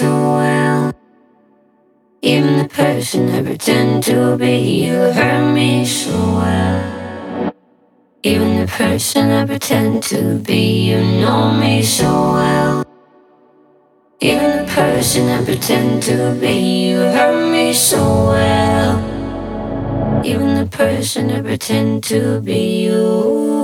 So well, Even the person I pretend to be, you hurt me so well. Even the person I pretend to be, you know me so well. Even the person I pretend to be, you hurt me so well. Even the person I pretend to be, you.